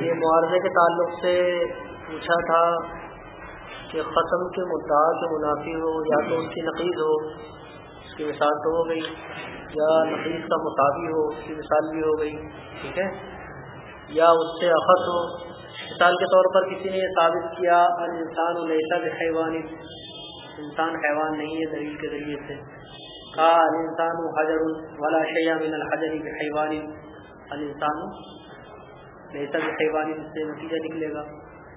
یہ معارضے کے تعلق سے پوچھا تھا کہ ختم کے مدعا کے منافی ہو یا تو اس کی نقیز ہو، اس کی مثال تو ہو گئی، یا نقیز کا مطابی ہو، اس کی مثال بھی ہو گئی، ٹھیک ہے؟ یا اس سے اخذ ہو۔ مثال کے طور پر کسی نے یہ ثابت کیا انسان الحصہ کے حیوانی انسان حیوان نہیں ہے دلیل کے ذریعے سے۔ کہا انسان حجر ولا شیہ من الحجر حیوانی الانسان لہتا بھی حیوانی سے نتیجہ نکلے گا۔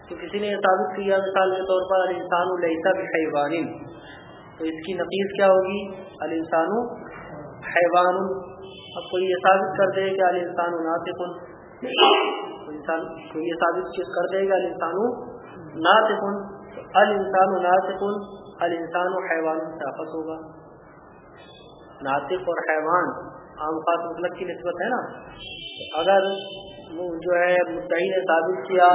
تو کسی نے یہ ثابت کیا مثال کے طور پر، الانسان لہتا بھی حیوانی تو اس کی نقیز کیا ہوگی؟ الانسان حیوان۔ اب کوئی یہ ثابت کر دے کہ الانسان ناطق۔ انسان کوئی یہ ثابت کر دے گا؟ الانسان ناطق۔ الانسان ناطق۔ الانسان حیوان سے ہوگا۔ ناطق اور حیوان عام خاص مطلب کی نسبت ہے نا۔ اگر جو ہے مدعی نے ثابت کیا،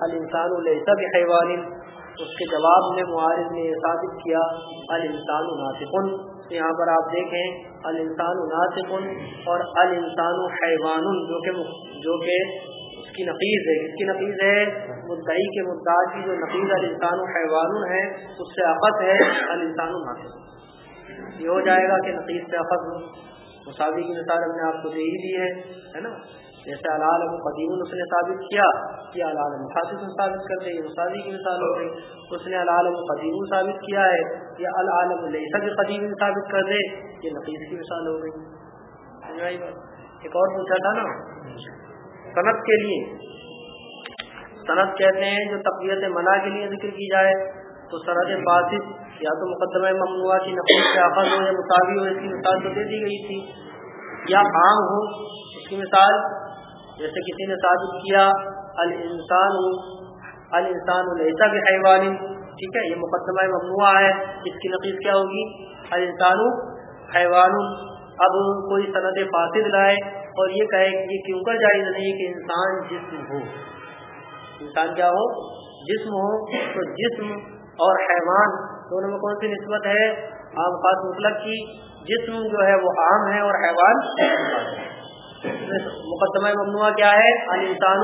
الانسان الحصہ بھی حیوان اس کے جواب میں معارض نے ثابت کیا، الانسان ناطقن یہاں پر آپ دیکھیں، الانسان ناطقن اور الانسان حیوان، جو کہ جو کہ اس کی نقیز ہے۔ اس کی نقیز ہے؟ مدعی کے مدعا کی جو نقیز الانسان حیوان ہے، اس سے افت ہے الانسان ناطق۔ یہ ہو جائے گا کہ نقیز سے افت ہو۔ مساوی کی مثال ہم نے آپ کو دے ہی دی ہے نا؟ جیسے العالم قدیم اس نے ثابت کیا کہ العالم خاص ثابت کر دے یہ مساوی کی مثال ہو گئی۔ اس نے العالم قدیم ثابت کیا ہے یا العالم لیسا بھی قدیم ثابت کر دے، یہ نقیز کی مثال ہو گئی۔ ایک اور پوچھا تھا نا۔ صنعت کے لیے۔ صنعت کہتے ہیں جو تقویت منع کے لیے ذکر کی جائے، تو سرحد فاسد یا تو مقدمہ ممنوع کی نقل سے آفز ہو یا مساوی ہو، اس کی مثال تو دے دی گئی تھی۔ یا عام ہو، اس کی مثال جیسے کسی نے ثابت کیا، الانسان الانسان الحصہ کے حیوان، ٹھیک ہے، یہ مقدمہ ممنوع ہے، اس کی نقیز کیا ہوگی؟ الانسان حیوان، اب کوئی صنعت فاسد لائے اور یہ کہے کہ یہ کیوں کر جائز نہیں کہ انسان جسم ہو؟ انسان کیا ہو؟ جسم ہو، تو جسم اور حیوان دونوں میں کون سی نسبت ہے؟ عام خاص مطلق کی، جسم جو ہے وہ عام ہے اور حیوان مقدمہ ممنوع کیا ہے؟ الانسان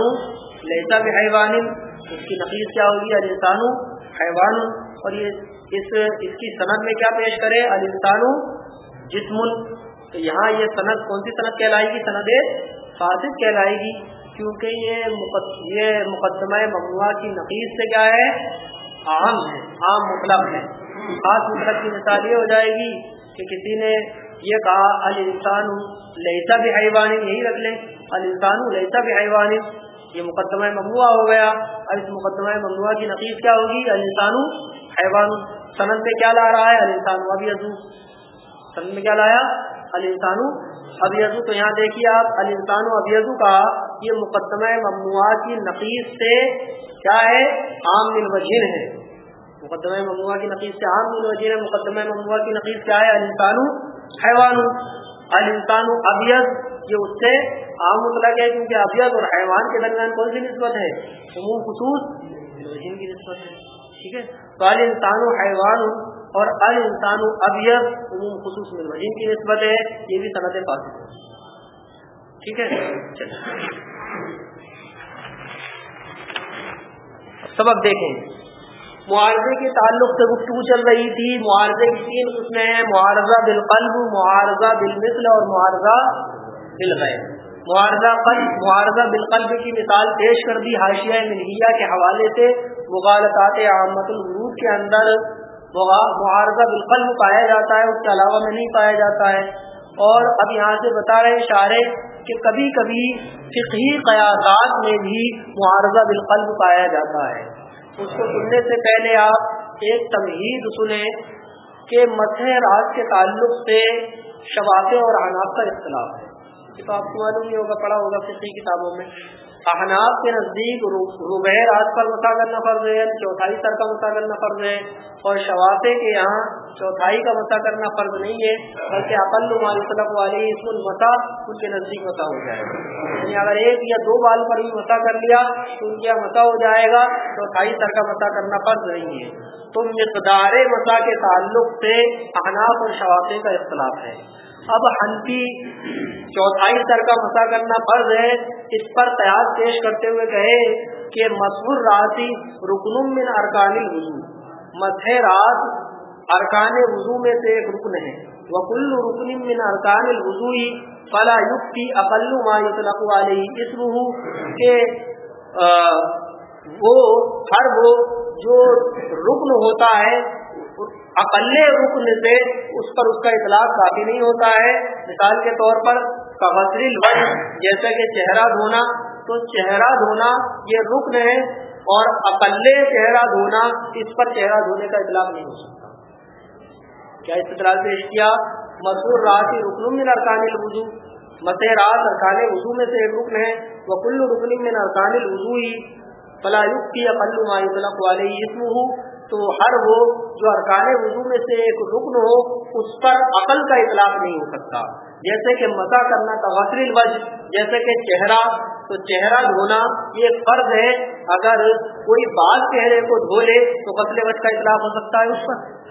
لہتا بھی حیوان اس کی نقیز کیا ہوگی؟ الانسان حیوان؟ اور یہ اس اس کی صنعت میں کیا پیش کرے؟ الانسان جسم؟ تو یہاں یہ صنعت کون سی صنعت کہلائے گی؟ صنعت فاسد کہلائے گی، کیونکہ یہ یہ مقدمہ ممنوع کی نقیز سے کیا ہے؟ عام ہے، عام مطلب ہے۔ خاص مطلب کی مثال یہ ہو جائے گی کہ کسی نے یہ کہا، الانسان لہتا بھی حیوان یہی رکھ لیں۔ الانسان لہتا بھی حیوان یہ مقدمہ ممنوع ہو گیا۔ اب اس مقدمہ ممنوع کی نقیز کیا ہوگی؟ الانسان حیوان سند میں کیا لا رہا ہے؟ الانسان ابھی ازو سند میں کیا لایا؟ الانسان ابھی ازو تو یہاں دیکھیے آپ، الانسان ابھی ازو کا یہ مقدمہ ممنوع کی نقیز سے کیا ہے؟ عام الوجین ہے۔ مقدمہ ممنوع کی نقیز سے عام الوجین ہے، مقدمہ ممنوع کی نقیز کیا ہے؟ الانسان حیوان الانسان ابیض، یہ اس سے عام مطلق ہے کیونکہ ابیض اور حیوان کے درمیان کون سی نسبت ہے؟ عموم خصوص جن کی نسبت ہے، ٹھیک ہے؟ تو الانسان حیوان اور الانسان ابیض عموم خصوص ملوجین کی نسبت ہے، یہ بھی صنعت فاصل ہے، ٹھیک ہے؟ سبق دیکھیں۔ معارضے کے تعلق سے گفتگو چل رہی تھی۔ معارضے کی تین قسمیں ہیں، معارضہ بالقلب، معارضہ بالمثل اور معارضہ بالغیر۔ معارضہ قلب، معارضہ بالقلب کی مثال پیش کر دی حاشیہ ملحیہ کے حوالے سے۔ مغالطات عامت الغروب کے اندر معارضہ بالقلب پایا جاتا ہے، اس کے علاوہ میں نہیں پایا جاتا ہے۔ اور اب یہاں سے بتا رہے اشارے کہ کبھی کبھی فقہی قیاسات میں بھی معارضہ بالقلب پایا جاتا ہے۔ اس کو سننے سے پہلے آپ ایک تمہید سنیں کہ مسح راج کے تعلق سے شباتے اور احناف کا اختلاف ہے۔ یہ تو آپ کو معلوم نہیں ہوگا، پڑھا ہوگا کسی کتابوں میں۔ احناف کے نزدیک ربع راج پر مسا کرنا فرض ہے چوتھائی سر کا مسا کرنا فرض ہے اور شواتے کے یہاں چوتھائی کا مسا کرنا فرض نہیں ہے، بلکہ اقل مالطلب والی اس مسا ان کے نزدیک مسا ہو جائے گا۔ یعنی اگر ایک یا دو بال پر بھی مسا کر لیا، تو ان کے یہاں مسا ہو جائے گا، چوتھائی سر کا مسا کرنا فرض نہیں ہے۔ تو مقدار مسا کے تعلق سے احناف اور شواتے کا اختلاف ہے۔ اب ہنفی چوتھائی سر کا مسا کرنا فرض ہے، اس پر تیار پیش کرتے ہوئے کہے کہ مشہور راتی رکن من ارکان الوضو مسح رات ارکان وضو میں سے ایک رکن ہے۔ وکل رکن من ارکان الوضو فلا یقتی اقل ما یطلق علیہ اسمہ، کہ وہ ہر وہ جو رکن ہوتا ہے اقل رکن سے اس پر اس کا اطلاق کافی نہیں ہوتا ہے۔ مثال کے طور پر جیسا کہ چہرہ دھونا، تو چہرہ دھونا یہ رکن ہے اور اقل چہرہ دھونا اس پر چہرہ دھونے کا اطلاق نہیں ہو سکتا۔ کیا اس طرح پیش کیا؟ مسور رات رکن من ارکان الوضو، مت رات ارکان وضو میں سے ایک رکن ہے۔ وہ کل رکن من ارکان الوضو ہی فلاح کی اقل ما يطلق علیہ اسم تو ہر وہ جو ارکان وضو میں سے ایک رکن ہو، اس پر عقل کا اطلاق نہیں ہو سکتا۔ جیسے کہ مزہ کرنا توسر الوج جیسے کہ چہرہ، تو چہرہ دھونا یہ فرض ہے۔ اگر کوئی بال چہرے کو دھو لے تو غسل وج کا اطلاق ہو سکتا ہے اس پر۔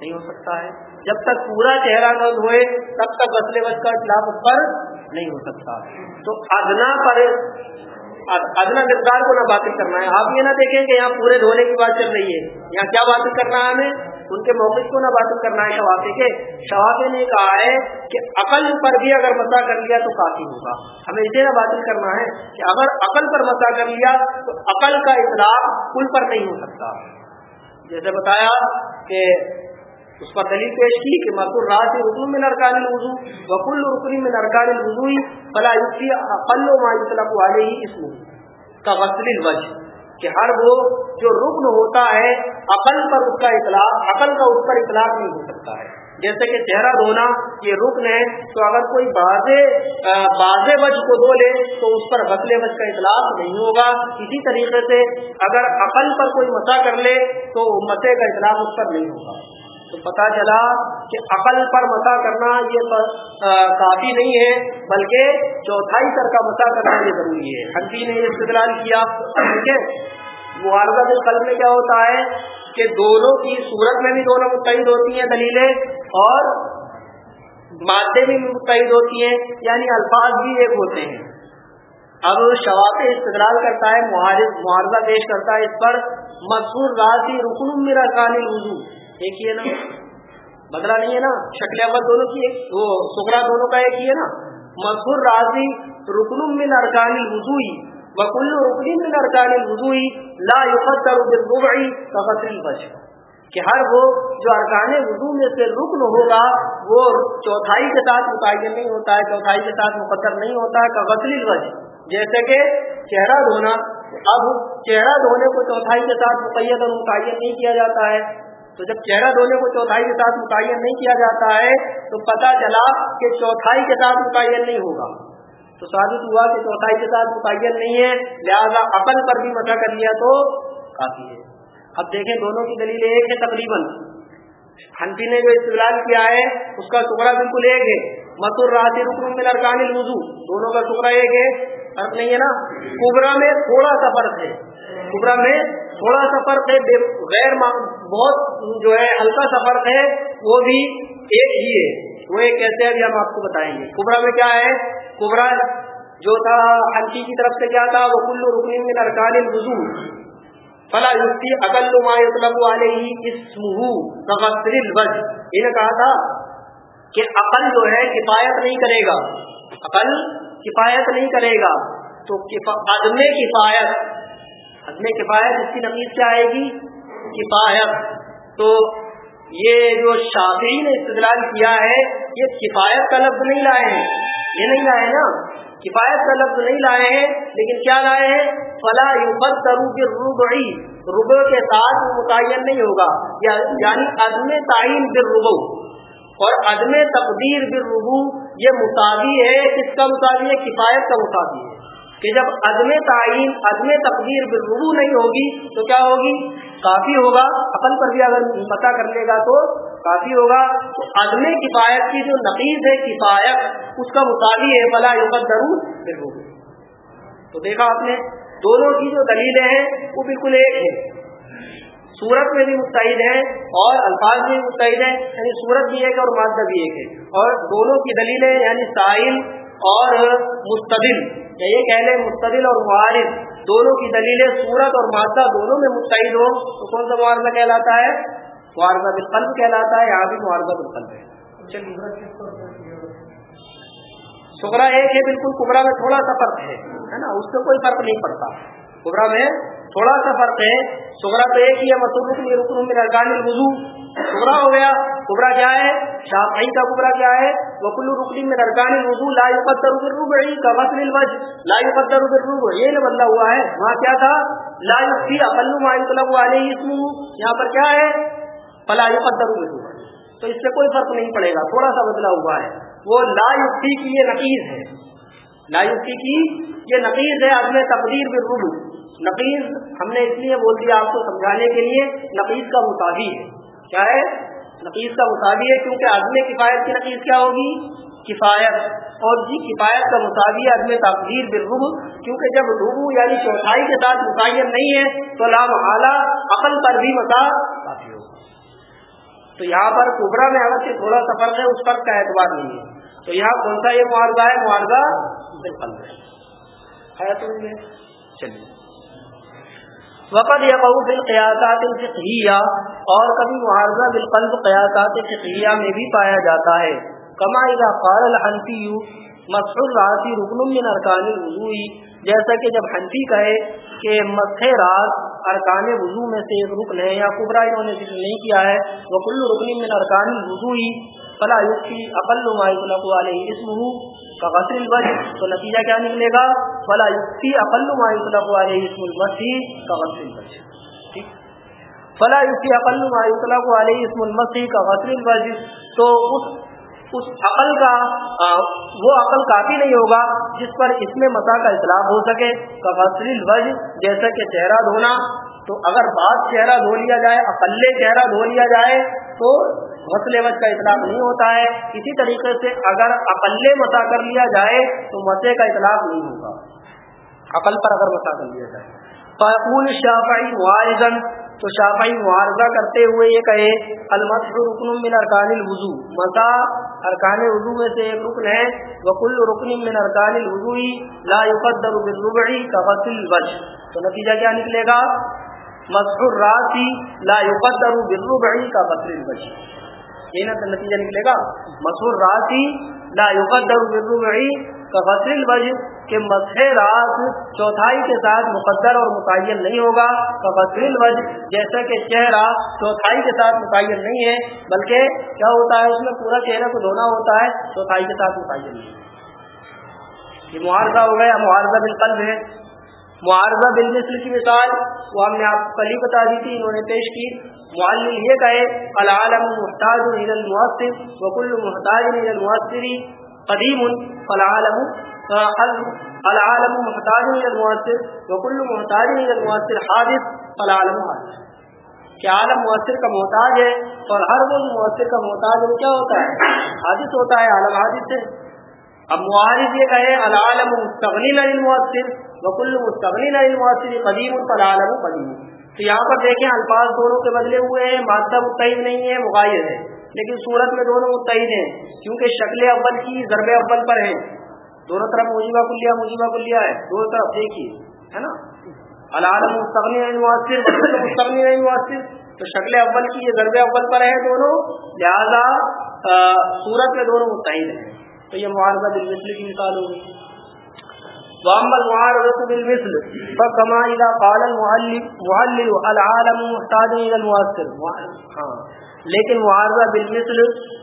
نہیں ہو سکتا ہے۔ جب تک پورا چہرہ نہ دھوئے، تب تک غسل وج کا اطلاق اس پر نہیں ہو سکتا۔ تو ادنا پر ادنا گردار کو نہ باطل کرنا ہے۔ آپ یہ نہ دیکھیں کہ یہاں پورے دھونے کی بات چل رہی ہے۔ یہاں کیا باتیں کرنا ہے ہمیں؟ ان کے موقف کو نہ باطل کرنا ہے۔ شوافے کے شوافے نے کہا ہے کہ عقل پر بھی اگر مسا کر لیا تو کافی ہوگا۔ ہمیں اسے نہ باطل کرنا ہے کہ اگر عقل پر مسا کر لیا تو عقل کا اطلاع کل پر نہیں ہو سکتا۔ جیسے بتایا کہ اس پر دلیل پیش کی کہ مقر رات رکن میں نرکان الوضو وکل رکن میں نرکان الوضو فلا یوسی اقل ما یطلق علیہ اسم کا غسل الوجه کہ ہر وہ جو رکن ہوتا ہے عقل پر اس کا اطلاع عقل کا اس پر اطلاع نہیں ہو سکتا ہے۔ جیسے کہ چہرہ دھونا یہ رکن ہے، تو اگر کوئی بازے بازے وج کو دھو لے، تو اس پر غسل وج کا اطلاق نہیں ہوگا۔ اسی طریقے سے اگر عقل پر کوئی مسا کر لے، تو مسے کا اطلاق اس پر نہیں ہوگا۔ تو پتا چلا کہ عقل پر مسا کرنا یہ کافی نہیں ہے، بلکہ چوتھائی سر کا مسا کرنا یہ ضروری ہے۔ ہنسی نے استدلال کیا، ٹھیک ہے؟ معارضہ کے قلب میں کیا ہوتا ہے کہ دونوں کی صورت میں بھی دونوں متحد ہوتی ہیں دلیلیں اور مادے بھی متحد ہوتی ہیں یعنی الفاظ بھی ایک ہوتے ہیں۔ اب شواف استدلال کرتا ہے معارضہ پیش کرتا ہے اس پر مشہور راضی رکن میرا کانی وضو ایک ہی ہے نا؟ بدلا نہیں ہے نا؟ شکل اول دونوں کی ایک، وہ سکرا دونوں کا ایک ہی ہے نا؟ مشہور راضی رکن من ارکان الوضوئی وکل رکن من ارکان الوضوئی لا يقدر بالربع كغسل الوجه کہ ہر وہ جو ارکان وضو میں سے رکن ہوگا، وہ چوتھائی کے ساتھ متعین نہیں ہوتا ہے، چوتھائی کے ساتھ مقدر نہیں ہوتا ہے غسل الوجه جیسے کہ چہرہ دھونا، اب چہرہ دھونے کو چوتھائی کے ساتھ مقید اور متعین نہیں کیا جاتا ہے۔ تو جب چہرہ دھونے کو چوتھائی کے ساتھ متعین نہیں کیا جاتا ہے، تو پتہ چلا کہ چوتھائی کے ساتھ متعین نہیں ہوگا۔ تو ثابت ہوا کہ چوتھائی کے ساتھ متعین نہیں ہے، لہذا عقل پر بھی مزہ کر لیا تو کافی ہے۔ اب دیکھیں دونوں کی دلیل ایک ہے تقریباً۔ ہنفی نے جو استعلال کیا ہے، اس کا ٹکڑا بالکل ایک ہے۔ مسور راتی رکن میں ارکان دونوں کا ٹکڑا ایک ہے۔ فرق نہیں ہے نا؟ کبرا میں تھوڑا سا فرق ہے۔ کبرا میں تھوڑا سا فرق ہے غیر بہت جو ہے، ہلکا سا فرق ہے وہ بھی ایک ہی ہے۔ وہ ایک کیسے ابھی ہم آپ کو بتائیں گے۔ کبرا میں کیا ہے؟ کبرا جو تھا ہنسی کی طرف سے کیا تھا؟ وہ کلو رکن میں ارکان الوضو فلا یفتی اقل ما یطلب علیہ اسمہ کغسل الوجه یہ نے کہا تھا کہ عقل جو ہے، کفایت نہیں کرے گا۔ عقل کفایت نہیں کرے گا۔ تو عدم کفایت عدم کفایت اس کی نفیس کیا آئے گی؟ کفایت۔ تو یہ جو شافعی نے استدلال کیا ہے، یہ کفایت کا لفظ نہیں لائے ہیں۔ یہ نہیں لائے نا۔ کفایت کا لفظ نہیں لائے ہیں، لیکن کیا لائے ہیں؟ فلا یوبت کرو کے روبڑی روبو کے ساتھ متعین نہیں ہوگا۔ یعنی عدم تعین بر روبو اور عدم تقدیر بر ربو یہ مساوی ہے کس کا مساوی ہے، کفایت کا مساوی ہے۔ کہ جب عدم تعین، عدم تقدیر بر ربو نہیں ہوگی تو کیا ہوگی؟ کافی ہوگا۔ اپن پر بھی اگر پتہ کر لے گا تو کافی ہوگا۔ تو عدم کفایت کی جو نقیز ہے، کفایت، اس کا مساوی ہے بلا یوقت ضرور بر ربو تو دیکھا آپ نے، دونوں کی جو دلیلیں ہیں، وہ بالکل ایک ہے صورت میں بھی متحد ہے اور الفاظ میں بھی متحد ہے یعنی صورت بھی ایک اور مادہ بھی ایک ہے۔ اور دونوں کی دلیلیں یعنی سائل اور مستدل. یا یہ کہہ لیں مستدل اور معارف دونوں کی دلیلیں صورت اور مادہ دونوں میں متحد ہو تو کون سا معارضہ کہلاتا ہے؟ معارضہ بالقلب کہلاتا ہے یہاں بھی معارضہ بالقلب ہے؟ سکرا ایک ہے، بالکل کبرا میں تھوڑا سا فرق ہے نا؟ اس سے کوئی فرق نہیں پڑتا. کبرا میں تھوڑا سا فرق ہے۔ سگرا تو ایک ہی ہے مسور رکن رکن میں ارکان الوضو۔ سگرا ہو گیا، کبرا کیا ہے؟ شافعی کا کبرا کیا ہے؟ وکل رکن میں ارکان الوضو، لا يقدر بالربع کا غسل الوجه۔ لا يقدر بالربع، یہ نہ بدلا ہوا ہے۔ وہاں کیا تھا؟ لا يكفي اقل ما يطلب عليه اسمه۔ یہاں پر کیا ہے؟ فلا يقدر بالربع۔ تو اس سے کوئی فرق نہیں پڑے گا، تھوڑا سا بدلا ہوا ہے۔ وہ لا يكفي کی یہ نقیز ہے۔ لا يكفي کی یہ نقیز ہے عدم تقدیر بالربع۔ نقیز ہم نے اس لیے بول دیا آپ کو سمجھانے کے لیے نقیز کا مساوی ہے۔ کیا ہے؟ نقیز کا مساوی ہے کیونکہ عدم کفایت کی نقیز کیا ہوگی؟ کفایت۔ اور جی کفایت کا مساوی عدم تقدیر بالرب کیونکہ جب ربو یعنی چوتھائی کے ساتھ متعین نہیں ہے تو لام اعلیٰ عقل پر بھی متا کافی ہو تو یہاں پر کبرا میں اگر سے تھوڑا سا فرق ہے، اس فرق کا اعتبار نہیں ہے۔ تو یہاں کون سا یہ معاوضہ ہے؟ معاوضہ بالقلب ہے۔ چلیے۔ وقت یا بہو دل قیاسات اور کبھی معارضہ بالقلب قیاسات فقہیہ میں بھی پایا جاتا ہے۔ کما اذا قال الحنفی، مسح راسی رکن من ارکان الوضوء، جیسا کہ جب حنفی کہے کہ مسح راس ارکان وضو میں سے ایک رکن ہے یا کبرا انہوں نے ذکر نہیں کیا ہے وہ کل رکن من ارکان الوضوء، فلا یقی اقل ما یطلق علیہ اسمه فغسل الوجه. تو نتیجہ کیا نکلے گا؟ فلا یقی اقل ما یطلق علیہ اسم المسیح فغسل الوجه. فلا یقی اقل ما یطلق علیہ اسم المسیح کا غسل الوجه. تو اس اس عقل کا وہ عقل کافی نہیں ہوگا جس پر اس میں مسا کا اطلاق ہو سکے. کا غسل الوجه جیسا کہ چہرہ دھونا. تو اگر بعض چہرہ دھو لیا جائے اقلے چہرہ دھو لیا جائے، تو غسل وج کا اطلاق نہیں ہوتا ہے۔ اسی طریقے سے اگر اقلے مسا کر لیا جائے تو مسے کا اطلاق نہیں ہوگا۔ عقل پر اگر مسا کر لیا جائے۔ فیقول شافعی معارضن تو شافعی معارضہ کرتے ہوئے یہ کہے المسح رکن من ارکان الوضو مسا ارکان وضو میں سے ایک رکن ہے۔ وکل رکن من ارکان الوضو لا يقدر بالربع كغسل الوجه۔ تو نتیجہ کیا نکلے گا؟ مسح الراسی لا يقدر بالربع كغسل الوجه۔ یہ نتیجہ نکلے گا. مسور راسی، لا يقدر کہ مسح راس چوتھائی کے ساتھ مقدر اور متعین نہیں ہوگا كغسل الوجه جیسا کہ چہرہ چوتھائی کے ساتھ متعین نہیں ہے، بلکہ کیا ہوتا ہے، اس میں پورا چہرے کو دھونا ہوتا ہے، چوتھائی کے ساتھ متعین نہیں ہے۔ یہ معارضہ ہو گیا، معارضہ بالقلب ہے۔ معارضہ بالمثل کی مثال وہ ہم نے آپ کل ہی بتا دی تھی، انہوں نے پیش کی۔ معلم یہ کہے، العالم محتاج الى المؤثر وكل محتاج الى المؤثر قدیم، فالعالم العالم محتاج الى المؤثر وكل محتاج الى المؤثر حادث، فالعالم حادث۔ کہ عالم مؤثر کا محتاج ہے اور ہر وہ مؤثر کا محتاج وہ کیا ہوتا ہے؟ حادث ہوتا ہے، عالم حادث ہے۔ اب معارض یہ کہے، العالم مستغنی عن المؤثر وكل مستغنی عن المؤثر قدیم فالعالم قدیم۔ تو یہاں پر دیکھیں، الفاظ دونوں کے بدلے ہوئے ہیں مادہ متحد نہیں ہے، مغایر ہے۔ لیکن صورت میں دونوں متحد ہیں، کیونکہ شکل اول کی ضرب اول پر ہیں۔ دونوں طرف مجیبہ کلیہ مجیبہ کلیہ ہے۔ دونوں طرف دیکھیے، ہے نا؟ العالم مستغنی مؤثر مستغنی مؤثر تو شکل اول کی یہ ضرب اول پر ہے دونوں، لہذا صورت میں دونوں متحد ہیں۔ تو یہ معارضہ بالمثل کی مثال ہوگی واما المعارضه بالمثل، فكما اذا قال المؤلف معلل العالم محتاج الى المؤثر. ہاں لیکن معارضہ بالمثل،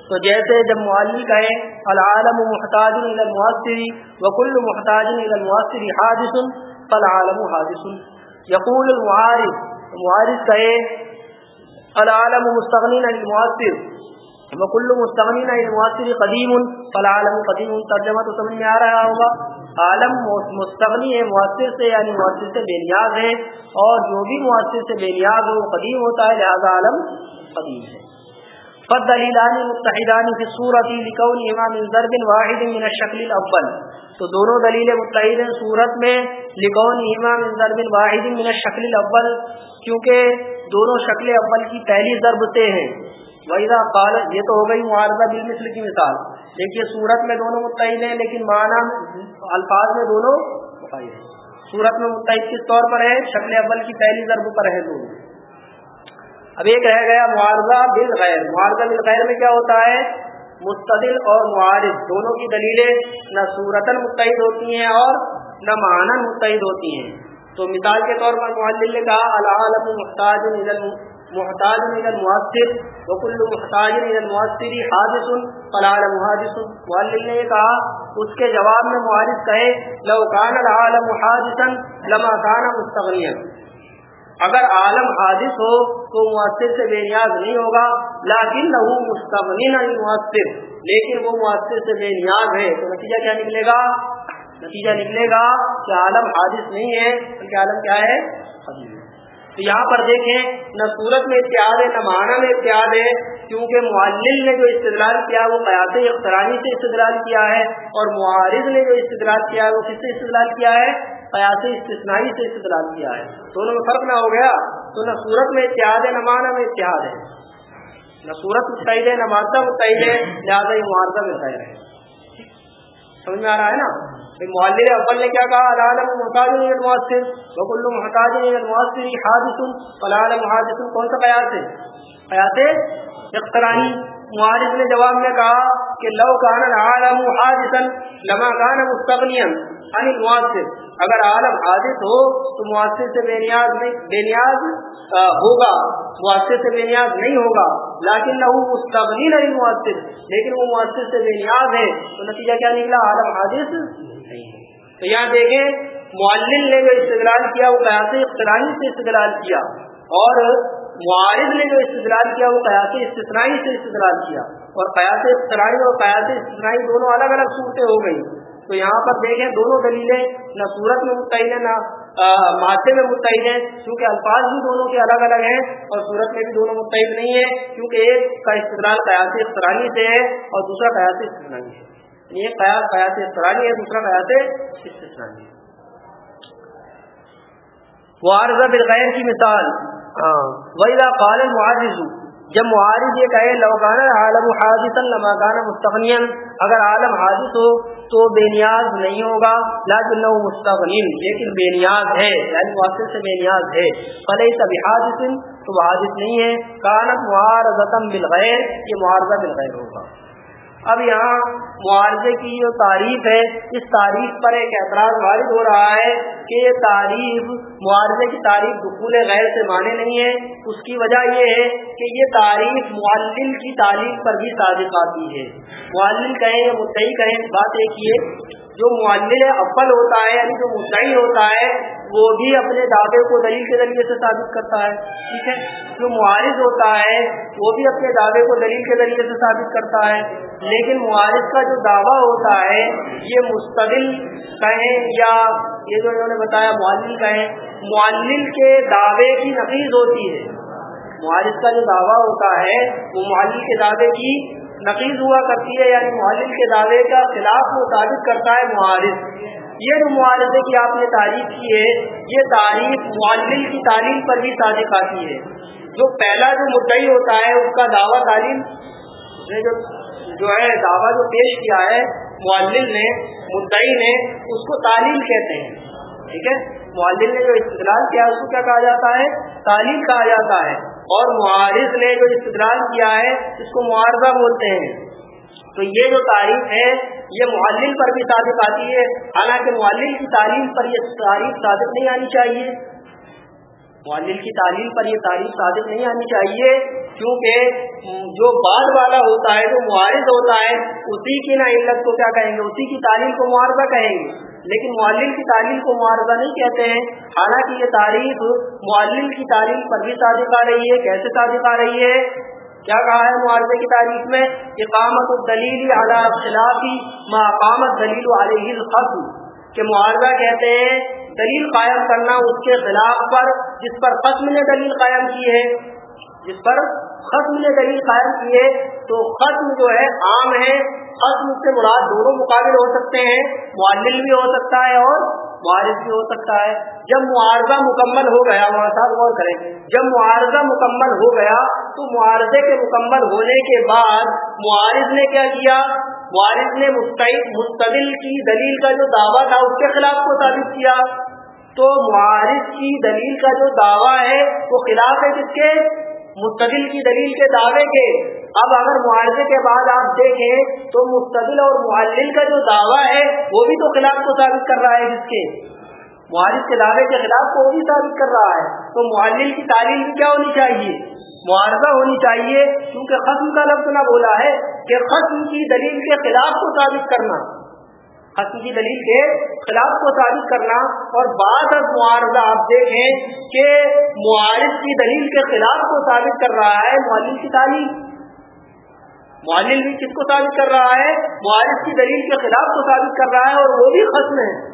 تو جیسے جب معلل کہے، العالم محتاج الى المؤثر، وكل محتاج الى المؤثر حادث، فالعالم حادث. يقول المعارض معارض کہے، العالم مستغنی عن المؤثر. وكل مستغنی عن المؤثر قدیم فالعالم قدیم ترجمہ تو سمجھ میں آ رہا ہوگا۔ عالم مستغنی ہے مؤثر سے یعنی مؤثر سے بے نیاز ہے۔ اور جو بھی مؤثر سے بے نیاز ہو، قدیم ہوتا ہے، لہذا عالم قدیم ہے۔ فالدلیلان متحدان في الصورة لكونهما من ضرب واحد من الشكل الأول تو دونوں دلیل متعین صورت میں، لکون امام ضرب واحد من شکل الاول۔ کیونکہ دونوں شکل اول کی پہلی ضرب سے ہیں۔ وحیدہ قال، یہ تو ہو گئی معارضہ بالمثل کی مثال۔ دیکھیے صورت میں دونوں متعین ہیں، لیکن معنی الفاظ میں دونوں صورت میں متحد کس طور پر ہے؟ شکل اول کی پہلی ضرب پر ہے دونوں۔ اب ایک رہ گیا معارضہ بالغیر۔ معارضہ بالغیر میں کیا ہوتا ہے؟ مستدل اور معارض۔ دونوں کی دلیلیں نہ صورتن متحد ہوتی ہیں اور نہ معنی متحد ہوتی ہیں۔ تو مثال کے طور پر معلل نے کہا، العالم محتاج محتاج المؤثر وکل محتاج المؤثر حادث فلال محادث معلل نے کہا، اس کے جواب میں معارض کہے، لو کان العالم حادثا لما کان مستغنیا. اگر عالم حادث ہو، تو مؤثر سے بے نیاز نہیں ہوگا لیکن نہ مستقبل مؤثر لیکن وہ مؤثر سے بے نیاز ہے، تو نتیجہ کیا نکلے گا؟ نتیجہ نکلے گا کہ عالم حادث نہیں ہے، بلکہ عالم کیا ہے؟ حدیث. تو یہاں پر دیکھیں، نہ صورت میں اتحاد ہے، نہ معنی میں اتحاد ہے، کیونکہ معلل نے جو استدلال کیا، وہ قیاس اخترانی سے استدلال کیا ہے اور معارض نے جو استدلال کیا ہے، وہ کس سے استدلال کیا ہے؟ قیاس استثنائی سے استدلال کیا ہے۔ دونوں میں فرق نہ ہو گیا، تو نہ صورت میں اتحاد ہے، نہ معنی میں اتحاد ہے۔ نہ صورت متحد ہے، نہ مادہ متحد ہے، لہٰذا یہ معارضہ میں ظاہر ہے۔ سمجھ میں آ رہا ہے نا؟ معلل اول نے کیا کہا؟ العالم محتاج المؤثر وکل محتاج المؤثر حادث. فالعالم حادث. کون سا قیاس ہے؟ قیاس اقترانی معارض نے جواب میں کہا کہ لو کان العالم حادثا لما کان مستغنیا، عن المؤثر اگر عالم حادث ہو تو مؤثر سے بے نیاز نہیں، بے نیاز ہوگا۔ مؤثر سے بے نیاز نہیں ہوگا۔ لیکن نہ مستغنی نہیں مؤثر لیکن وہ مؤثر سے بے نیاز ہے تو نتیجہ کیا نکلا؟ عالم حادث تو یہاں دیکھیں معلل نے جو استدلال کیا، وہ قیاس اختراعی سے استدلال کیا۔ اور معارض نے جو استدلال کیا، وہ قیاس استثنائی سے استدلال کیا۔ اور قیاس اختراعی اور قیاس استثنائی دونوں الگ الگ صورتیں ہو گئی۔ تو یہاں پر دیکھیں دونوں دلیلیں نہ صورت میں متعین ہے نہ مادے میں متعین ہے کیونکہ الفاظ بھی دونوں کے الگ الگ ہیں اور صورت میں بھی دونوں متعین نہیں ہے کیونکہ ایک کا استدلال قیاس اخترانی سے ہے اور دوسرا قیاس استثنائی ہے۔ یہ قیاس قیاس استرانی ہے دوسرا قیاس استثنانی معارضہ بالغیر کی مثال۔ ہاں۔ ویلا قال المعارض جب معارض یہ کہے لوکان عالم حادث لما کان اگر عالم حادث ہو تو بے نیاز نہیں ہوگا لیکن لو لیکن بے نیاز ہے یعنی واصل سے بے نیاز ہے۔ فلح سب حادث تو حادث نہیں ہے۔ کانت معارضتا بالغیر یہ معارضہ بالغیر ہوگا۔ اب یہاں معارضے کی جو تعریف ہے، اس تعریف پر ایک اعتراض وارد ہو رہا ہے کہ یہ تعریف معارضے کی تعریف دخول غیر سے مانے نہیں ہے۔ اس کی وجہ یہ ہے کہ یہ تعریف معلل کی تعریف پر بھی صادق آتی ہے۔ معلل کہیں یا مدعی کہیں، بات ایک یہ جو معلل اول ہوتا ہے یعنی جو مدعی ہوتا ہے، وہ بھی اپنے دعوے کو دلیل کے ذریعے سے ثابت کرتا ہے، ٹھیک ہے؟ جو معارض ہوتا ہے، وہ بھی اپنے دعوے کو دلیل کے ذریعے سے ثابت کرتا ہے۔ لیکن معارض کا جو دعویٰ ہوتا ہے، یہ مستقل کہیں یا یہ جو انہوں نے بتایا معلل کہیں معلل کے دعوے کی نقیز ہوتی ہے۔ معارض کا جو دعویٰ ہوتا ہے، وہ معلل کے دعوے کی نقیز ہوا کرتی ہے یعنی معلل کے دعوے کا خلاف وہ ثابت کرتا ہے معارض یہ جو معارضے کی آپ نے تعریف کی ہے، یہ تعریف معلل کی تعلیم پر بھی صادق آتی ہے۔ جو پہلا جو مدعی ہوتا ہے، اس کا دعویٰ تعلیم۔ جو جو ہے، دعویٰ جو پیش کیا ہے معلل نے، مدعی نے، اس کو تعلیم کہتے ہیں۔ ٹھیک ہے؟ معلل نے جو استدلال کیا، اس کو کیا کہا جاتا ہے؟ تعلیم کہا جاتا ہے۔ اور معارض نے جو استدلال کیا ہے، اس کو معارضہ بولتے ہیں۔ تو یہ جو تعریف ہے، یہ معلل پر بھی صادق آتی ہے۔ حالانکہ معلل کی تعلیم پر یہ تعریف صادق نہیں آنی چاہیے۔ معلل کی تعلیم پر یہ تعریف صادق نہیں آنی چاہیے۔ کیونکہ جو بعد والا ہوتا ہے، جو معارض ہوتا ہے، اسی کی نا علت کو کیا کہیں گے؟ اسی کی تعلیم کو معارضہ کہیں گے۔ لیکن معلل کی تعلیم کو معارضہ نہیں کہتے ہیں۔ حالانکہ یہ تعریف معلل کی تعلیم پر بھی صادق آ رہی ہے۔ کیسے صادق آ رہی ہے؟ کیا کہا ہے معارضے کی تعریف میں؟ اقامت الدلیل اعلیٰ خلافی ما اقامت دلیل علیہ الخصم کہ معارضہ کہتے ہیں، دلیل قائم کرنا اس کے خلاف پر، جس پر قسم نے دلیل قائم کی ہے۔ جس پر ختم نے دلیل قائم کی ہے، تو ختم جو ہے عام ہے۔ خصم سے مراد دونوں مقابل ہو سکتے ہیں، معلل بھی ہو سکتا ہے اور معارض بھی ہو سکتا ہے۔ جب معارضہ مکمل ہو گیا وہاں ساتھ غور کریں، جب معارضہ مکمل ہو گیا، تو معارضے کے مکمل ہونے کے بعد معارض نے کیا کیا؟ معارض نے مستقل کی دلیل کا جو دعویٰ تھا، اس کے خلاف کو ثابت کیا۔ تو معارض کی دلیل کا جو دعویٰ ہے، وہ خلاف ہے کس کے؟ مستقل کی دلیل کے دعوے کے۔ اب اگر معارضے کے بعد آپ دیکھیں تو مستقل اور معلل کا جو دعویٰ ہے، وہ بھی تو خلاف کو ثابت کر رہا ہے جس کے۔ معارض کے دعوے کے خلاف کو وہ بھی ثابت کر رہا ہے۔ تو معلل کی تعلیم کیا ہونی چاہیے؟ معارضہ ہونی چاہیے، کیونکہ ختم کا لفظ نہ بولا ہے کہ ختم کی دلیل کے خلاف کو ثابت کرنا۔ ختم کی دلیل کے خلاف کو ثابت کرنا اور بعض اب معارضہ آپ دیکھیں کہ معارض کی دلیل کے خلاف کو ثابت کر رہا ہے معلل کی تعلیم۔ معلل بھی کس کو ثابت کر رہا ہے؟ معارض کی دلیل کے خلاف کو ثابت کر رہا ہے اور وہ بھی ختم ہے۔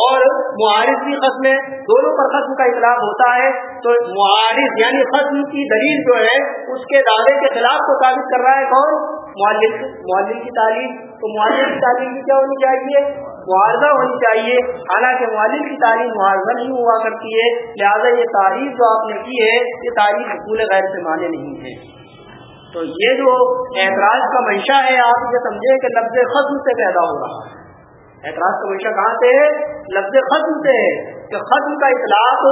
اور معارض بھی ختم ہے، دونوں پر ختم کا اطلاق ہوتا ہے۔ تو معارض یعنی ختم کی دلیل جو ہے، اس کے دعوے کے خلاف کو ثابت کر رہا ہے کون؟ معلل معلل کی تعلیم تو معلل کی تعلیم بھی کیا ہونی چاہیے؟ معارضہ ہونی چاہیے۔ حالانکہ معلل کی تعلیم معارضہ نہیں ہوا کرتی ہے، لہٰذا یہ تعریف جو آپ نے کی ہے، یہ تعریف حقول غیر سے مانے نہیں ہے۔ تو یہ جو اعتراض کا منشا ہے، آپ یہ سمجھیں کہ لفظ ختم سے پیدا ہو رہا ہے۔ اعتراض کا منشا کہاں سے ہے؟ لفظ ختم سے ہے کہ ختم کا اطلاق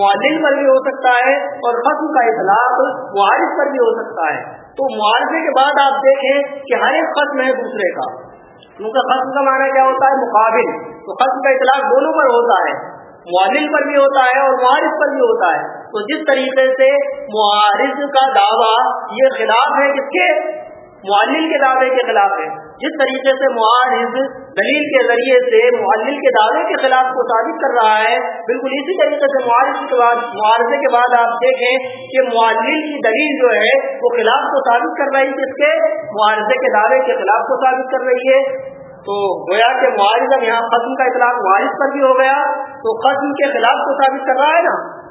معلل پر بھی ہو سکتا ہے اور ختم کا اطلاق معارف پر بھی ہو سکتا ہے۔ تو معارفے کے بعد آپ دیکھیں کہ ہر ایک قسم ہے دوسرے کا۔ کیونکہ ختم کا معنی کیا ہوتا ہے؟ مقابل۔ تو ختم کا اطلاق دونوں پر ہوتا ہے۔ معلل پر بھی ہوتا ہے اور معارض پر بھی ہوتا ہے۔ تو جس طریقے سے معارض کا دعویٰ، یہ خلاف ہے کس کے؟ معلل کے دعوے کے خلاف ہے۔ جس طریقے سے معارض دلیل کے ذریعے سے معلل کے دعوے کے خلاف کو ثابت کر رہا ہے، بالکل اسی طریقے سے معارض کے بعد معارضے کے بعد آپ دیکھیں کہ معلل کی دلیل جو ہے، وہ خلاف کو ثابت کر رہی ہے کس کے؟ معارضے کے دعوے کے خلاف کو ثابت کر رہی ہے۔ تو گویا کہ معارض اب یہاں ختم کا اطلاق معارض پر بھی ہو گیا، تو ختم کے خلاف کو ثابت کر رہا ہے نا۔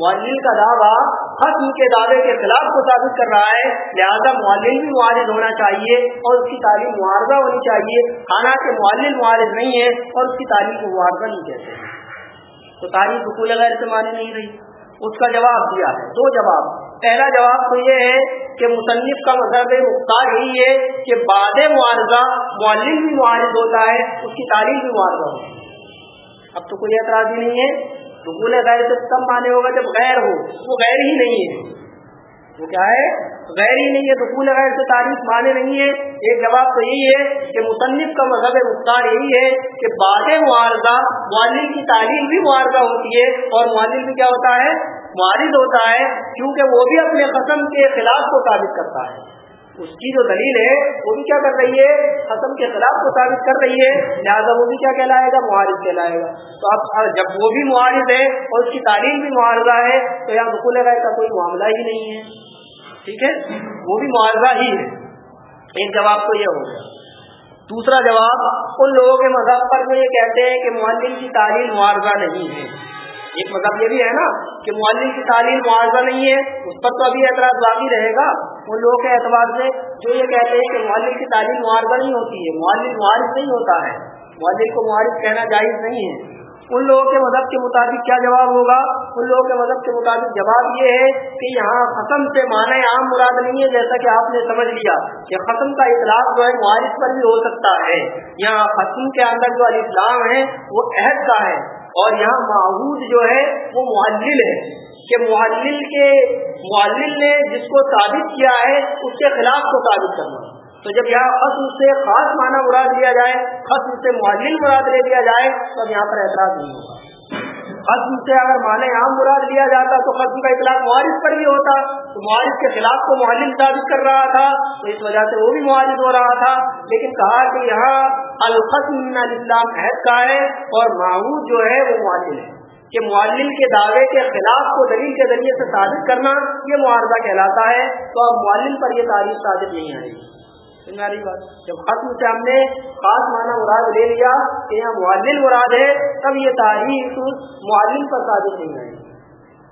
معلل کا دعویٰ ختم کے دعوے کے خلاف کو ثابت کر رہا ہے۔ لہذا معلل بھی معارض ہونا چاہیے اور اس کی تعلیم معارضہ ہونی چاہیے۔ حالانکہ معلل معارض نہیں ہے اور اس کی تعلیم کو معارضہ نہیں کہتے۔ تو تعلیم حقول غیر سے نہیں رہی۔ اس کا جواب دیا ہے۔ دو جواب۔ پہلا جواب تو یہ ہے کہ مصنف کا مذہب مختار یہی ہے کہ بعد معارضہ معلم بھی معارض ہوتا ہے، اس کی تعلیم بھی معارضہ ہوتی ہے۔ اب تو کوئی اعتراض ہی نہیں ہے۔ رکول غیر سے کم مانے ہوگا جب غیر ہو، وہ غیر ہی نہیں ہے۔ وہ کیا ہے؟ غیر ہی نہیں ہے رکول غیر سے تعریف مانے نہیں ہے۔ ایک جواب تو یہی ہے کہ مصنف کا مذہب مختار یہی ہے کہ بعد معارضہ معلم کی تعلیم بھی معارضہ ہوتی ہے۔ اور معلم بھی کیا ہوتا ہے؟ معارض ہوتا ہے، کیونکہ وہ بھی اپنے قسم کے خلاف کو ثابت کرتا ہے۔ اس کی جو دلیل ہے، وہ بھی کیا کر رہی ہے؟ قسم کے خلاف کو ثابت کر رہی ہے۔ لہٰذا وہ بھی کیا کہلائے گا؟ معارض کہلائے گا۔ تو اب جب وہ بھی معارض ہے اور اس کی تعلیم بھی معارضہ ہے، تو یہاں رکول غیر کا کوئی معاملہ ہی نہیں ہے۔ ٹھیک ہے؟ وہ بھی معارضہ ہی ہے۔ ایک جواب تو یہ ہو گیا۔ دوسرا جواب، ان لوگوں کے مذہب پر جو یہ کہتے ہیں کہ معلم کی تعلیم معارضہ نہیں ہے۔ ایک مطلب یہ بھی ہے نا کہ معلم کی تعلیم معاوضہ نہیں ہے، اس پر تو ابھی اعتراض باقی رہے گا۔ ان لوگوں کے اعتبار سے جو یہ کہتے ہیں کہ معلم کی تعلیم معاوضہ نہیں ہوتی ہے معلم معارف نہیں ہوتا ہے۔ معلم کو معارف کہنا جائز نہیں ہے۔ ان لوگوں کے مذہب کے مطابق کیا جواب ہوگا؟ ان لوگوں کے مذہب کے مطابق جواب یہ ہے کہ یہاں ختم سے معنی عام مراد نہیں ہے، جیسا کہ آپ نے سمجھ لیا کہ ختم کا اطلاق جو ہے معارف پر بھی ہو سکتا ہے۔ یہاں ختم کے اندر جو الاسلام ہے، وہ عہد کا ہے۔ اور یہاں معبود جو ہے وہ معلل ہے کہ معلل کے معلل نے جس کو ثابت کیا ہے اس کے خلاف کو ثابت کرنا تو جب یہاں خصم سے خاص معنی مراد لیا جائے خصم سے معلل مراد لے لیا جائے تو اب یہاں پر اعتراض نہیں ہوگا۔ خصم سے اگر معنی عام مراد لیا جاتا تو خصم کا اطلاق معارف پر بھی ہوتا، تو معارف کے خلاف کو معلم ثابت کر رہا تھا، تو اس وجہ سے وہ بھی معالد ہو رہا تھا۔ لیکن کہا کہ یہاں الخصم الاسلام عہد کا ہے اور معود جو ہے وہ معلم ہے۔ کہ معلم کے دعوے کے خلاف کو دلیل کے ذریعے سے ثابت کرنا یہ معارضہ کہلاتا ہے۔ تو اب معلم پر یہ تعریف ثابت نہیں آئے گی۔ بات۔ جب ختم سے ہم نے خاص معنی مراد لے لیا کہ یہاں معلم مراد ہے، تب یہ تاریخ معلم پر ثابت نہیں آئے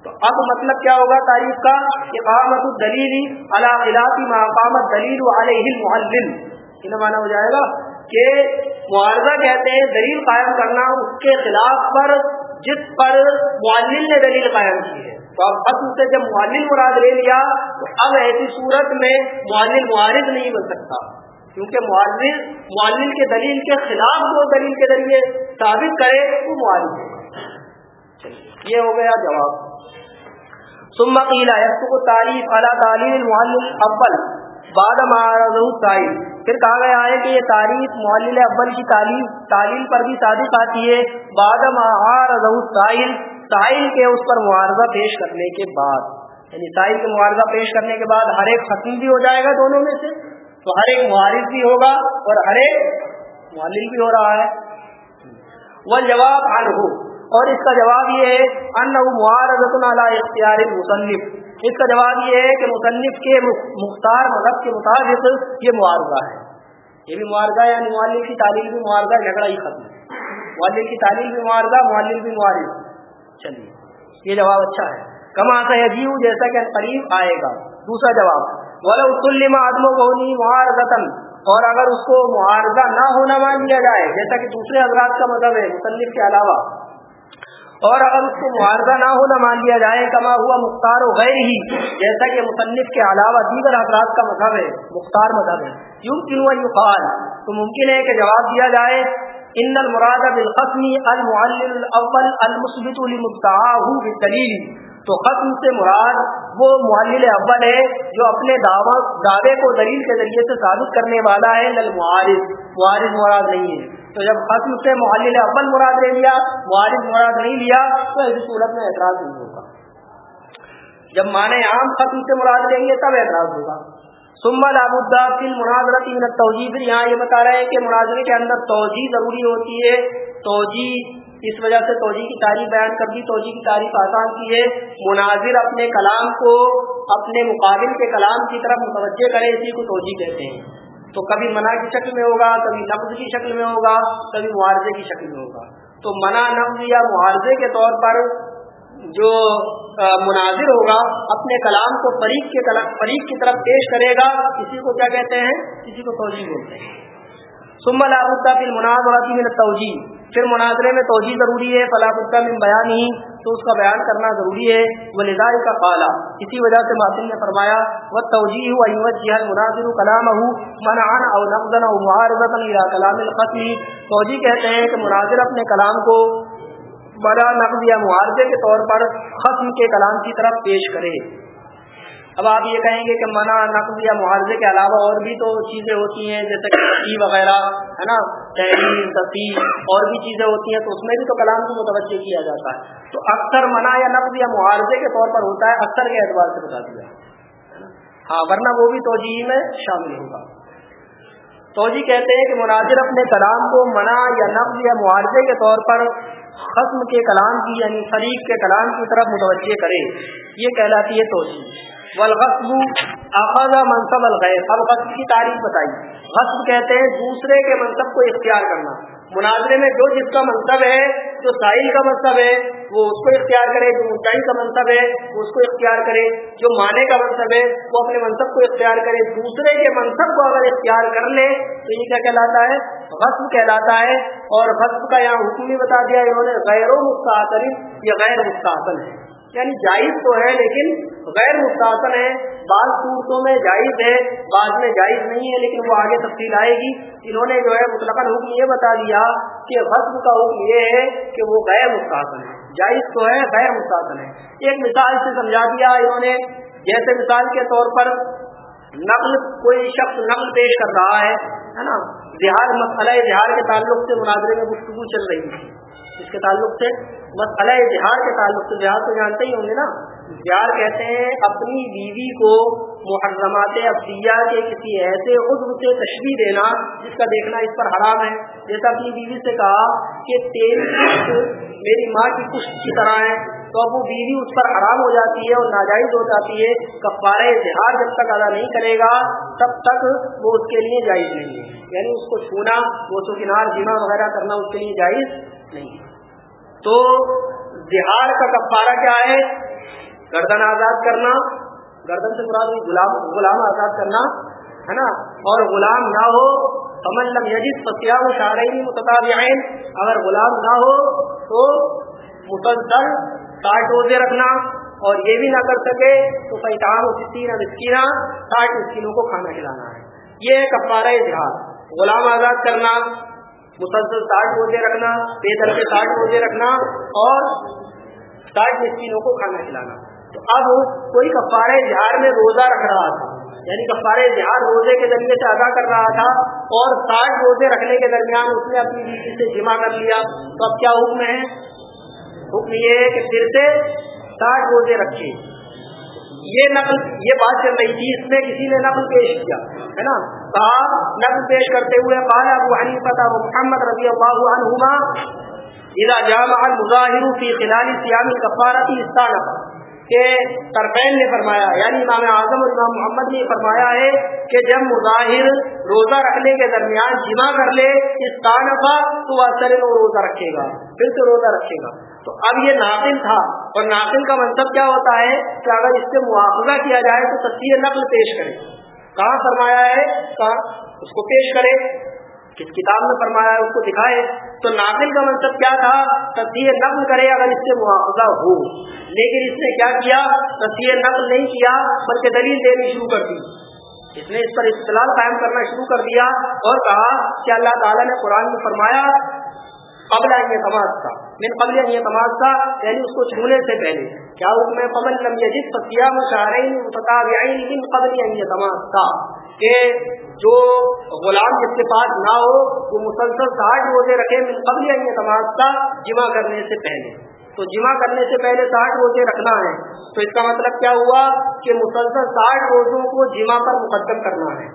تو اب مطلب کیا ہوگا تاریخ کا؟ اقامت الدلیل اللہ خلافی مقامت دلیل علیہ المعلم یہ مانا ہو جائے گا کہ معارضہ کہتے ہیں دلیل قائم کرنا اس کے خلاف پر جس پر معلل نے دلیل قائم کی ہے۔ تو اب ختم سے جب معلل مراد لے لیا، تو اب ایسی صورت میں معلل معارض نہیں بن سکتا۔ کیونکہ معلل معلل کے دلیل کے خلاف وہ دلیل کے ذریعے ثابت کرے، وہ معارض ہوگا یہ ہو گیا جواب۔ ثم قیل تعریف اعلیٰ تعلیم المعلل اول بعد معارض تعریف پھر کہا گیا ہے کہ یہ تعریف معلل اول کی تعلیم تعلیم پر بھی صادق آتی ہے۔ بعد معارض سائل سائل کے اس پر معارضہ پیش کرنے کے بعد۔ یعنی سائل کے معارضہ پیش کرنے کے بعد ہر ایک ختم بھی ہو جائے گا دونوں میں سے۔ تو ہر ایک معارض بھی ہوگا اور ہر ایک معلل بھی ہو رہا ہے۔ وہ جواب ہو اور اس کا جواب یہ ہے ان معارض اختیار مصنف اس کا جواب یہ ہے کہ مصنف کے مختار مذہب کے مطابق یہ معارضہ ہے۔ یہ بھی معارضہ یعنی معلل کی تعلیم بھی معارضہ جھگڑا ہی ختم معلل کی تعلیم بھی معارضہ معلل بھی معارض۔ چلیے، یہ جواب اچھا ہے۔ کما سا جیو جیسا کہ قریب آئے گا۔ دوسرا جواب ولیم آدم و بہنی معارضن اور اگر اس کو معارضہ نہ ہونا مان لیا جائے، جیسا کہ دوسرے حضرات کا مطلب ہے، مصنف کے علاوہ اور اگر اس کو معارضہ نہ ہونا مان لیا جائے، کما ہوا مختار و غیر ہی، جیسا کہ مصنف کے علاوہ دیگر حضرات کا مذہب ہے، مختار مذہب ہے۔ یوں کیوں یو تو ممکن ہے کہ جواب دیا جائے، ان المراد بالقسم المعلل الاول المثبت بالدلیل۔ تو ختم سے مراد وہ معلل اول ہے جو اپنے دعوے کو دلیل کے ذریعے سے ثابت کرنے والا ہے للمعارض معارض مراد نہیں ہے۔ تو جب ختم سے محل اول مراد لے لیا معارض مراد نہیں لیا، تو ایسی صورت میں اعتراض نہیں ہوگا۔ جب مانے عام ختم سے مراد لیں گے، تب اعتراض ہوگا۔ سما لابودہ فل مناظرت توجہ پھر یہاں یہ بتا رہے ہیں کہ مناظرے کے اندر توجہ ضروری ہوتی ہے۔ توجہ اس وجہ سے توجہ کی تعریف بیان کر دی توجہ کی تعریف آسان کی ہے۔ مناظر اپنے کلام کو، اپنے مقابل کے کلام کی طرف متوجہ کرے اسی کو توجہ کہتے ہیں۔ تو کبھی منع کی شکل میں ہوگا، کبھی نفز کی شکل میں ہوگا، کبھی معارضے کی شکل میں ہوگا۔ تو منع نفز یا معارضے کے طور پر جو مناظر ہوگا، اپنے کلام کو فریق کے فریق کی طرف پیش کرے گا کسی کو کیا کہتے ہیں؟ کسی کو توجہ بولتے ہیں۔ سمل آبودہ پھر مناظر میں پھر مناظرے میں توجہ ضروری ہے فلاح میں بیان ہی، تو اس کا بیان کرنا ضروری ہے۔ وہ نظار کا پالا اسی وجہ سے معصوم نے فرمایا وہ توجہ ہو جہاں مناظر کلام ہوں منعن او نقدن او معارضت کلام القتل۔ توجہ کہتے ہیں کہ مناظر اپنے کلام کو بڑا نقد یا معارضے کے طور پر ختم کے کلام کی طرف پیش کرے۔ اب آپ یہ کہیں گے کہ منع نقد یا معاوضے کے علاوہ اور بھی تو چیزیں ہوتی ہیں، جیسے کہ وغیرہ، ہے نا؟ تحریر تصویر اور بھی چیزیں ہوتی ہیں تو اس میں بھی تو کلام کو متوجہ کیا جاتا ہے۔ تو اکثر منع یا نقد یا معاوضے کے طور پر ہوتا ہے، اکثر کے اعتبار سے بتا دیا۔ ہاں ورنہ وہ بھی توجہ میں شامل ہوگا۔ توجہ کہتے ہیں کہ مناظر اپنے کلام کو منع یا نقد یا معاوضے کے طور پر ختم کے کلام کی یعنی فریق کے کلام کی طرف متوجہ کرے یہ کہلاتی ہے توجہ والغصب اخذ منصب الغیر اب غصب کی تعریف بتائی. غصب کہتے ہیں دوسرے کے منصب کو اختیار کرنا. مناظرے میں جو جس کا منصب ہے، جو ساحل کا منصب ہے، وہ اس کو اختیار کرے، جو اونچائی کا منصب ہے، وہ اس کو اختیار کرے. جو مانے کا منصب ہے، وہ اپنے منصب کو اختیار کرے. دوسرے کے منصب کو اگر اختیار کر لے، تو یہ کیا کہلاتا ہے؟ غصب کہلاتا ہے. اور غصب کا یہاں حکم بھی بتا دیا انہوں نے، غیر و مستحصل یا غیر مستحصل ہے. یعنی جائز تو ہے لیکن غیر مستحسن ہے، بعض صورتوں میں جائز ہے، بعض میں جائز نہیں ہے، لیکن وہ آگے تفصیل آئے گی۔ انہوں نے جو ہے مطلق حکم یہ بتا دیا کہ غصب کا حکم یہ ہے کہ وہ غیر مستحسن ہے۔ جائز تو ہے، غیر مستحسن ہے۔ ایک مثال سے سمجھا دیا انہوں نے، جیسے مثال کے طور پر نقل، کوئی شخص نقل پیش کر رہا ہے ہے نا؟ بہار مسئلہ بہار کے تعلق سے مناظرے میں گفتگو چل رہی ہے۔ اس کے تعلق سے مسئلہ بہار کے تعلق سے بہار تو جانتے ہی ہوں گے نا۔ بہار کہتے ہیں اپنی بیوی کو محرمات افسیہ کے کسی ایسے عضو سے تشریح دینا جس کا دیکھنا اس پر حرام ہے۔ جیسا اپنی بیوی سے کہا کہ تیری میری ماں کی کشت کی طرح ہے۔ تو اب وہ بیوی اس پر حرام ہو جاتی ہے اور ناجائز ہو جاتی ہے۔ کفارہ اظہار جب تک ادا نہیں کرے گا، تب تک وہ اس کے لیے جائز نہیں ہے۔ یعنی اس کو چھونا، وہ کنار جمع وغیرہ کرنا اس کے لیے جائز نہیں ہے۔ تو بہار کا کفارہ کیا ہے؟ گردن آزاد کرنا، گردن سے مراد غلام غلام آزاد کرنا، ہے نا؟ اور غلام نہ ہو کمن لم یجد فتیا و شارعین متطابعین اگر غلام نہ ہو تو مسلسل ساٹھ روزے رکھنا، اور یہ بھی نہ کر سکے تو پیتام و سکینہ مسکینہ، ساٹھ مسکینوں کو کھانا کھلانا ہے۔ یہ ہے کفارہ اظہار غلام آزاد کرنا مسلسل ساٹھ روزے رکھنا، بے در کے ساٹھ روزے رکھنا اور ساٹھ مسکینوں کو کھانا کھلانا۔ تو اب کوئی کفارہ اظہار میں روزہ رکھ رہا تھا یعنی کفارہ اظہار روزے کے ذریعے سے ادا کر رہا تھا اور ساٹھ روزے رکھنے کے درمیان اس نے اپنی بیوی سے جمع کر لیا۔ تو اب کیا حکم ہے؟ حکم یہ ہے کہ پھر سے ساٹھ روزے رکھے۔ یہ نقل، یہ بات چل رہی تھی، اس میں کسی نے نقل پیش کیا، ہے نا؟ کہا نقل پیش کرتے ہوئے قال ابو حنیفہ محمد رضی اللہ عنہما، اذا جامع المظاہر فی خلال صیام الکفارۃ استانف. کہ ترفین نے فرمایا یعنی امام اعظم اور امام محمد نے فرمایا ہے کہ جب مظاہر روزہ رکھنے کے درمیان جمع کر لے، اس کانفا تو اثر وہ روزہ رکھے گا، پھر سے روزہ رکھے گا۔ تو اب یہ ناقل تھا، اور ناقل کا منصب کیا ہوتا ہے کہ اگر اس سے مواخذہ کیا جائے تو تصویر نقل پیش کرے۔ کہاں فرمایا ہے؟ کہاں اس کو پیش کرے؟ کس کتاب میں فرمایا ہے اس کو دکھائے، تو ناقل کا منصب کیا تھا؟ تصویر نقل کرے اگر اس سے مواخذہ ہو۔ لیکن اس نے کیا کیا؟ تصویر نقل نہیں کیا، بلکہ دلیل دینی شروع کر دی۔ اس نے اس پر اختلاف قائم کرنا شروع کر دیا اور کہا کہ اللہ تعالیٰ نے قرآن میں فرمایا، قبل یہ تماز کا من قبل یہ تماز کا یعنی اس کو چھونے سے پہلے۔ کیا حکم ہے؟ قبل لم یجد فتیا مشاعرین متتابعین من قبل یہ تماز کا کہ جو غلام جس کے پاس نہ ہو وہ مسلسل ساٹھ روزے رکھے من قبل یہ کا جمع کرنے سے پہلے۔ تو جمع کرنے سے پہلے ساٹھ روزے رکھنا ہے۔ تو اس کا مطلب کیا ہوا کہ مسلسل ساٹھ روزوں کو جمع پر مقدم کرنا ہے۔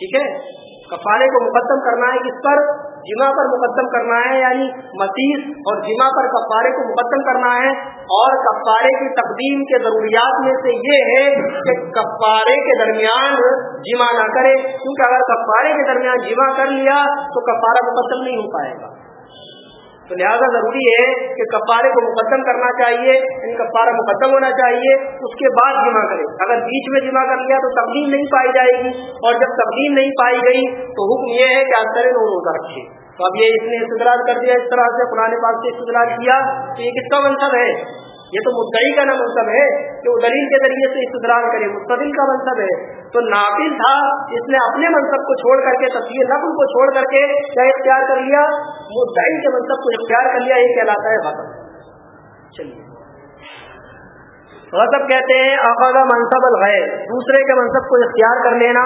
ٹھیک ہے؟ کفارے کو مقدم کرنا ہے کس پر جمع پر مقدم کرنا ہے یعنی مسیح اور جمع پر کفارے کو مقدم کرنا ہے۔ اور کفارے کی تقدیم کے ضروریات میں سے یہ ہے کہ کفارے کے درمیان جمع نہ کرے۔ کیونکہ اگر کفارے کے درمیان جمع کر لیا تو کفارہ مقدم نہیں ہو پائے گا۔ تو لہٰذا ضروری ہے کہ کفارے کو مقدم کرنا چاہیے یعنی کفارہ مقدم ہونا چاہیے، اس کے بعد جمع کرے اگر بیچ میں جمع کر لیا تو تبدیل نہیں پائی جائے گی، اور جب تبدیل نہیں پائی گئی تو حکم یہ ہے کہ آپ کریں وہ روزہ رکھے تو اب یہ اس نے استدلال کر دیا اس طرح سے، قرآن پاک سے استدلال کیا کہ یہ کس کا منصب ہے؟ یہ تو مدعی کا نہ منصب ہے کہ وہ دلیل کے ذریعے سے استدلال کرے، مستدل کا منصب ہے۔ تو ناقل تھا، اس نے اپنے منصب کو چھوڑ کر کے تصویر نقل کو چھوڑ کر کے کیا اختیار کر لیا؟ مدعی کے منصب کو اختیار کر لیا، یہ کہلاتا ہے غضب۔ چلیے۔ غضب کہتے ہیں آخا منصب الغیر۔ دوسرے کے منصب کو اختیار کر لینا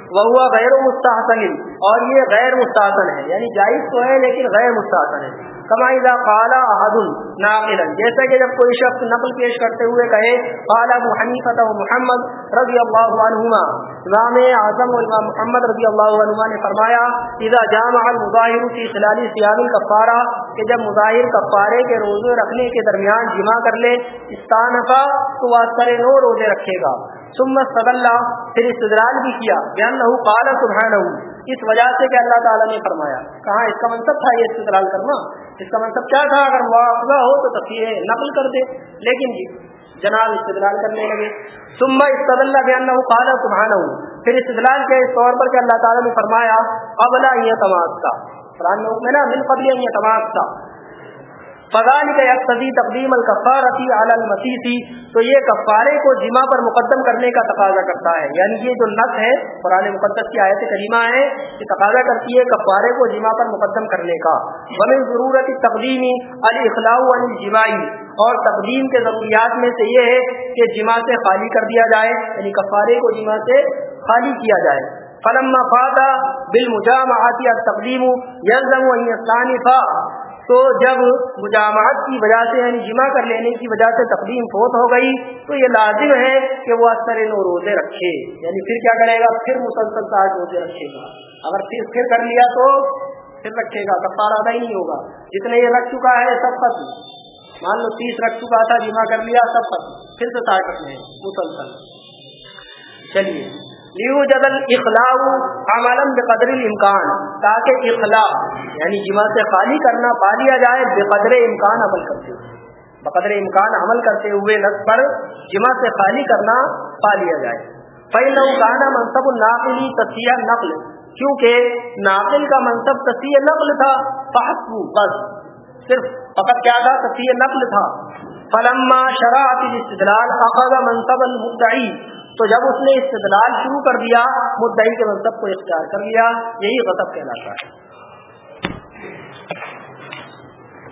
وہ ہوا غیر مستحسن۔ اور یہ غیر مستحسن ہے یعنی جائز تو ہے لیکن غیر مستحسن ہے۔ کمائدہ قالا احد ناقلا۔ جیسا کہ جب کوئی شخص نقل پیش کرتے ہوئے کہے، قال ابو حنیفہ و محمد رضی اللہ عنہما۔ امام اعظم و امام محمد رضی اللہ عنہما نے فرمایا، اذا جامع المظاہر فی خلال صیام الکفارہ، کہ جب مظاہر کفارے کے روزے رکھنے کے درمیان جمع کر لے، استانفا، تو واسطر نو روزے رکھے گا۔ ثم استدلہ پھر استدلال بھی کیا بیان لہو قال سبحانہ اس وجہ سے کہ اللہ تعالیٰ نے فرمایا۔ کہاں اس کا منصب تھا یہ استدلال کرنا؟ اس کا مطلب کیا تھا؟ اگر مواخذہ ہو تو تفریح نقل کر دے۔ لیکن جی جناب استدلال کرنے لگے۔ ثم استدل بیان لہو قال سبحانہ پھر استدلال کے اس طور پر کہ اللہ تعالیٰ نے فرمایا قبل یہ تماز کا قرآن میں نا من قبل یہ تماز فضان کا یکسدی تقدیم الکفارتی علی المسیحی تو یہ کفارے کو جمع پر مقدم کرنے کا تقاضا کرتا ہے۔ یعنی یہ جو نس ہے، قرآن مقدس کی آیت کریمہ ہے، یہ تقاضا کرتی ہے کفارے کو جمع پر مقدم کرنے کا۔ بمن ضرورت تقدیمی الاخلاء عن الجماعی اور تقدیم کے ضروریات میں سے یہ ہے کہ جمع سے خالی کر دیا جائے یعنی کفارے کو جمع سے خالی کیا جائے۔ فلما فادا بالمجامعات التقدیم یلزم ان یستانفا تو جب مجامعت کی وجہ سے یعنی جمع کر لینے کی وجہ سے تقدیم فوت ہو گئی، تو یہ لازم ہے کہ وہ اثر نو روزے رکھے۔ یعنی پھر کیا کرے گا؟ پھر مسلسل ساٹھ روزے رکھے گا۔ اگر پھر پھر کر لیا تو پھر رکھے گا کفار ادا ہی نہیں ہوگا۔ جتنے یہ رکھ چکا ہے، سب ختم۔ مان لو تیس رکھ چکا تھا، جمع کر لیا، سب ختم۔ پھر سے ساٹھ رکھنے مسلسل۔ چلیے۔ لیو جدل بقدر الامکان تاکہ اخلاع یعنی جمع سے خالی کرنا پا لیا جائے بے قدر امکان عمل کرتے ہوئے۔ بقدر امکان عمل کرتے ہوئے نس پر جمع سے خالی کرنا پا لیا جائے۔ پہلے گانا منصب الناقلی تصیہ نقل کیونکہ ناقل کا منصب تصیح نقل تھا فحسبو بس۔ صرف فقط کیا تھا؟ تصیح نقل تھا۔ فلما شراعت الاستدلال اخذ منصب المدعی تو جب اس نے استدلال شروع کر دیا، مدعی کے منصب کو اختیار کر لیا، یہی غضب کہلاتا ہے۔